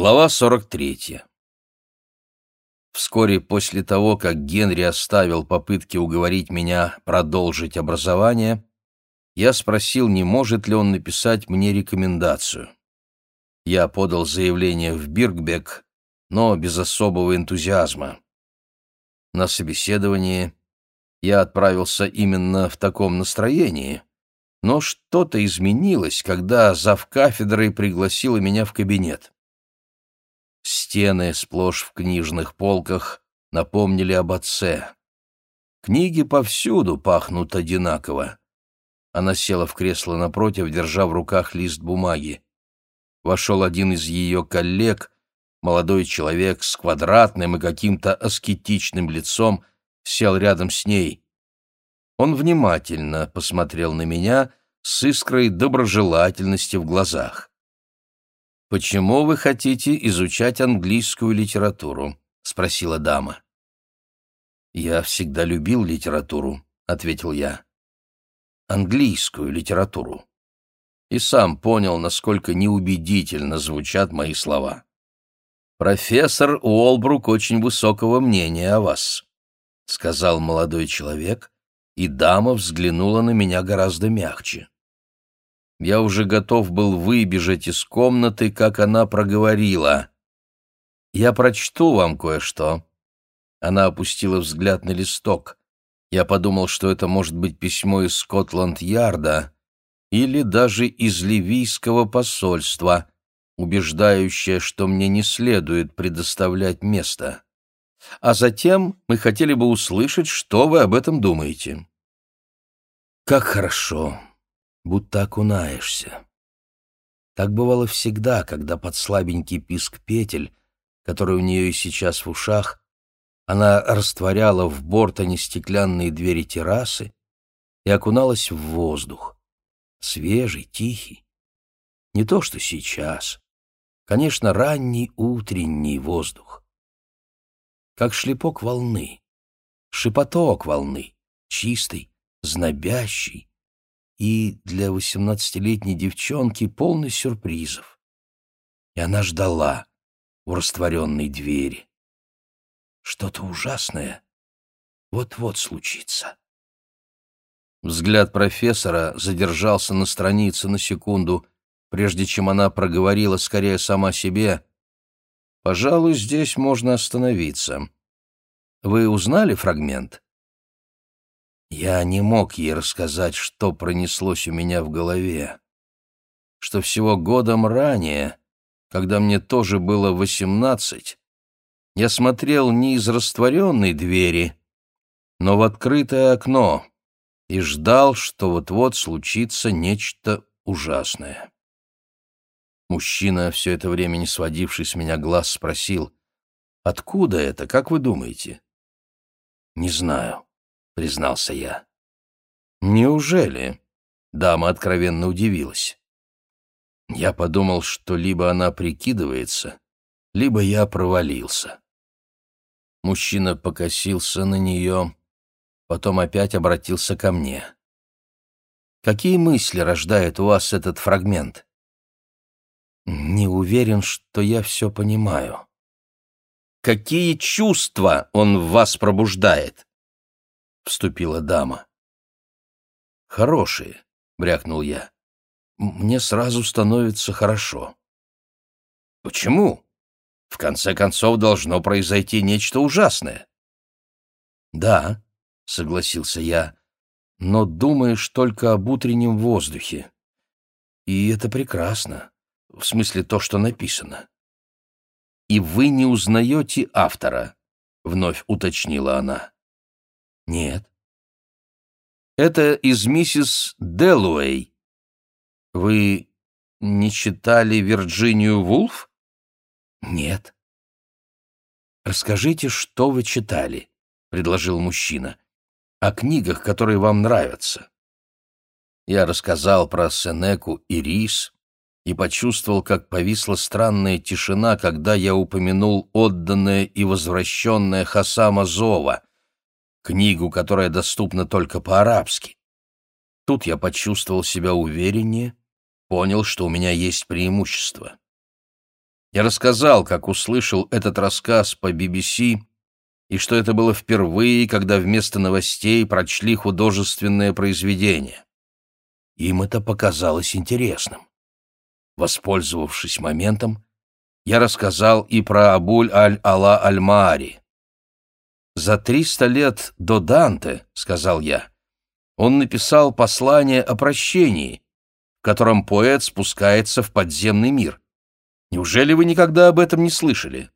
Глава 43. Вскоре после того, как Генри оставил попытки уговорить меня продолжить образование, я спросил, не может ли он написать мне рекомендацию. Я подал заявление в Биркбек, но без особого энтузиазма. На собеседование я отправился именно в таком настроении, но что-то изменилось, когда завкафедрой пригласила меня в кабинет. Стены, сплошь в книжных полках, напомнили об отце. Книги повсюду пахнут одинаково. Она села в кресло напротив, держа в руках лист бумаги. Вошел один из ее коллег, молодой человек с квадратным и каким-то аскетичным лицом, сел рядом с ней. Он внимательно посмотрел на меня с искрой доброжелательности в глазах. «Почему вы хотите изучать английскую литературу?» — спросила дама. «Я всегда любил литературу», — ответил я. «Английскую литературу». И сам понял, насколько неубедительно звучат мои слова. «Профессор Уолбрук очень высокого мнения о вас», — сказал молодой человек, и дама взглянула на меня гораздо мягче. Я уже готов был выбежать из комнаты, как она проговорила. «Я прочту вам кое-что». Она опустила взгляд на листок. Я подумал, что это может быть письмо из Скотланд-Ярда или даже из ливийского посольства, убеждающее, что мне не следует предоставлять место. А затем мы хотели бы услышать, что вы об этом думаете. «Как хорошо!» Будто окунаешься. Так бывало всегда, когда под слабенький писк петель, который у нее и сейчас в ушах, она растворяла в бортоне стеклянные двери террасы и окуналась в воздух. Свежий, тихий. Не то, что сейчас. Конечно, ранний утренний воздух. Как шлепок волны, шепоток волны, чистый, знобящий, и для восемнадцатилетней девчонки полный сюрпризов. И она ждала у растворенной двери. Что-то ужасное вот-вот случится. Взгляд профессора задержался на странице на секунду, прежде чем она проговорила скорее сама себе. «Пожалуй, здесь можно остановиться. Вы узнали фрагмент?» Я не мог ей рассказать, что пронеслось у меня в голове. Что всего годом ранее, когда мне тоже было восемнадцать, я смотрел не из растворенной двери, но в открытое окно и ждал, что вот-вот случится нечто ужасное. Мужчина, все это время не сводивший с меня глаз, спросил, «Откуда это, как вы думаете?» «Не знаю» признался я. «Неужели?» — дама откровенно удивилась. Я подумал, что либо она прикидывается, либо я провалился. Мужчина покосился на нее, потом опять обратился ко мне. «Какие мысли рождает у вас этот фрагмент?» «Не уверен, что я все понимаю». «Какие чувства он в вас пробуждает?» — вступила дама. «Хорошие», — брякнул я. «Мне сразу становится хорошо». «Почему? В конце концов, должно произойти нечто ужасное». «Да», — согласился я, — «но думаешь только об утреннем воздухе. И это прекрасно, в смысле то, что написано». «И вы не узнаете автора», — вновь уточнила она. Нет. Это из миссис Делуэй. Вы не читали Вирджинию Вулф? Нет. Расскажите, что вы читали, предложил мужчина. О книгах, которые вам нравятся. Я рассказал про Сенеку и Рис и почувствовал, как повисла странная тишина, когда я упомянул отданное и возвращенное Хасама Зова, книгу, которая доступна только по-арабски. Тут я почувствовал себя увереннее, понял, что у меня есть преимущество. Я рассказал, как услышал этот рассказ по BBC, и что это было впервые, когда вместо новостей прочли художественное произведение. Им это показалось интересным. Воспользовавшись моментом, я рассказал и про Абуль-аль-Ала аль-Маари. «За триста лет до Данте, — сказал я, — он написал послание о прощении, в котором поэт спускается в подземный мир. Неужели вы никогда об этом не слышали?»